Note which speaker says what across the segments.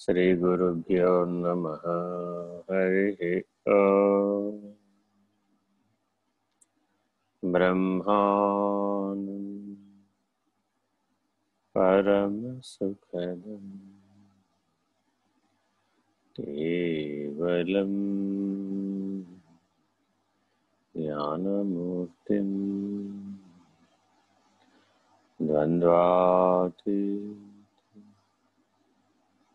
Speaker 1: श्रीगुरुभ्यो नमः। हरिः ब्रह्माणं परमसुखदम्। केवलं ज्ञानमूर्तिं द्वन्द्वातीतं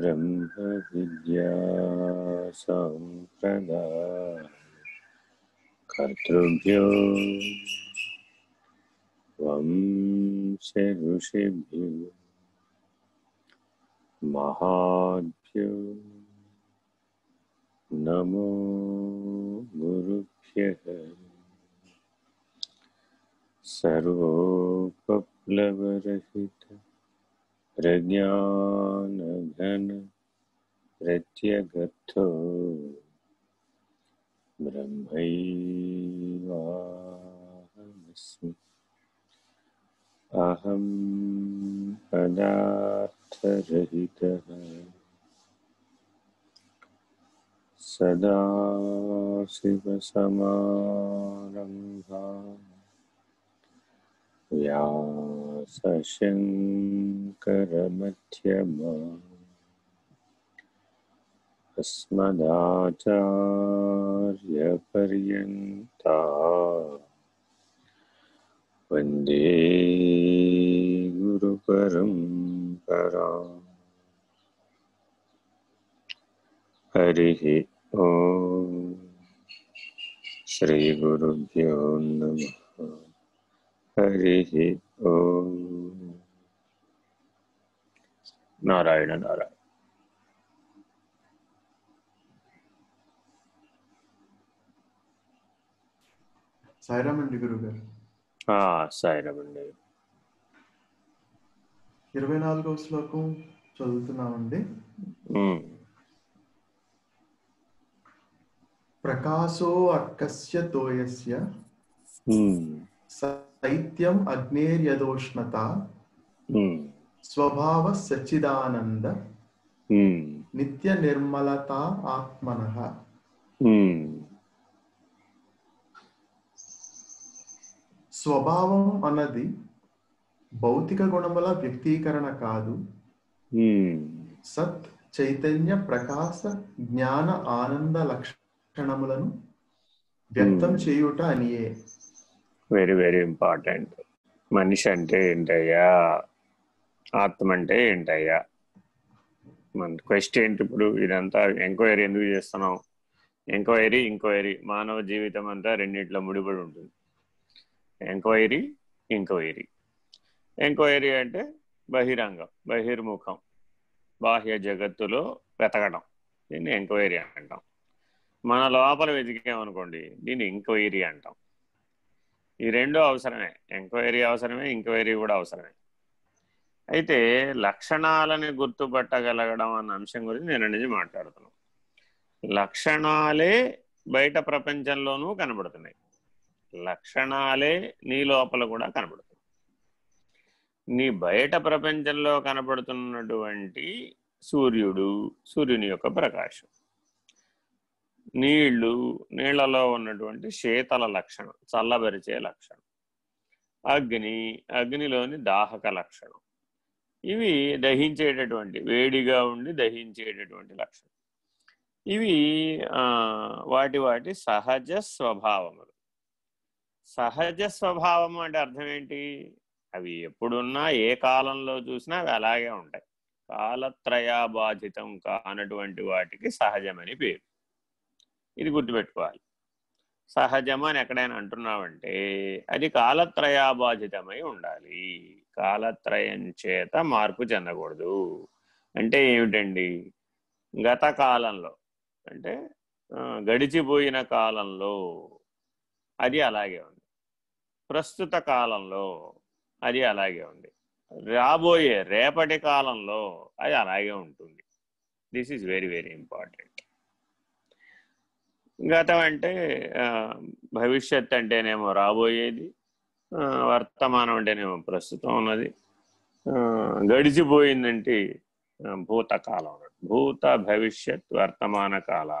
Speaker 1: ब्रह्मविद्यासम्प्रदाय कर्तृभ्यो वंश ऋषिभ्यो महाभ्यो नमो गुरुभ्यः सर्वोपप्लवरहित प्रज्ञानघन प्रत्यगर्थो ब्रह्मैवाहमस्मि। अहं पदार्थरहितः सदाशिवसमारम्भा व्यासशङ्करमध्यमा अस्मदाचार्यपर्यन्ता। वंदे गुरुपरम्परा। हरिः ॐ श्रीगुरुभ्यो नमः। హరి
Speaker 2: ఓ. నారాయణ నారాయణ. సాయిరామండి
Speaker 1: గురుగారు. సాయిరామండి.
Speaker 2: ఇరవై నాలుగవ శ్లోకం చదువుతున్నామండి. ప్రకాశో అక్కస్య తోయస్య శైత్యం అగ్నేర్యదోష్ణత స్వభావ సచ్చిదానంద
Speaker 1: ఉమ్,
Speaker 2: నిత్య నిర్మలత ఆత్మన. స్వభావం అన్నది భౌతిక గుణముల వ్యక్తీకరణ కాదు. సత్ చైతన్య ప్రకాశ జ్ఞాన ఆనంద లక్షణములను వ్యక్తం. చేయుట అనియే.
Speaker 1: వెరీ వెరీ ఇంపార్టెంట్ మనిషి అంటే ఏంటయ్యా? ఆత్మ అంటే ఏంటయ్యా? మన క్వశ్చన్ ఏంటి ఇప్పుడు ఇదంతా ఎంక్వైరీ ఎందుకు చేస్తున్నాం? ఎంక్వైరీ ఇంక్వైరీ మానవ జీవితం అంతా రెండింటిలో ముడిపడి ఉంటుంది. ఎంక్వైరీ ఇంక్వైరీ ఎంక్వైరీ అంటే బహిరంగం బహిర్ముఖం బాహ్య జగత్తులో వెతకడం. దీన్ని ఎంక్వైరీ అంటాం. మన లోపల వెతికామనుకోండి దీన్ని ఇంక్వైరీ అంటాం. ఈ రెండు అవసరమే. ఎంక్వైరీ అవసరమే ఇంక్వైరీ కూడా అవసరమే. అయితే లక్షణాలని గుర్తుపట్టగలగడం అన్న అంశం గురించి నేను అనేది మాట్లాడుతున్నాను. లక్షణాలే బయట ప్రపంచంలోనూ కనబడుతున్నాయి. లక్షణాలే నీ లోపల కూడా కనబడుతున్నాయి. నీ బయట ప్రపంచంలో కనబడుతున్నటువంటి సూర్యుడు సూర్యుని యొక్క ప్రకాశం. నీళ్ళు నీళ్ళలో ఉన్నటువంటి శీతల లక్షణం చల్లబరిచే లక్షణం. అగ్ని అగ్నిలోని దాహక లక్షణం. ఇవి దహించేటటువంటి వేడిగా ఉండి దహించేటటువంటి లక్షణం. ఇవి వాటి వాటి సహజ స్వభావములు. సహజ స్వభావం అంటే అర్థం ఏంటి? అవి ఎప్పుడున్నా ఏ కాలంలో చూసినా అవి అలాగే ఉంటాయి. కాలత్రయాబాధితం కానటువంటి వాటికి సహజమని పేరు. ఇది గుర్తుపెట్టుకోవాలి. సహజం అని ఎక్కడైనా అంటున్నామంటే అది కాలత్రయాబాధితమై ఉండాలి. కాలత్రయం చేత మార్పు చెందకూడదు. అంటే ఏమిటండి? గత కాలంలో అంటే గడిచిపోయిన కాలంలో అది అలాగే ఉంది. ప్రస్తుత కాలంలో అది అలాగే ఉంది. రాబోయే రేపటి కాలంలో అది అలాగే ఉంటుంది. This is very very important గతం అంటే ఆ, భవిష్యత్ అంటేనేమో రాబోయేది ఆ, వర్తమానం అంటేనేమో ప్రస్తుతం ఉన్నది ఆ, గడిచిపోయిందంటే భూతకాలం భూత భవిష్యత్ వర్తమాన కాలాలు.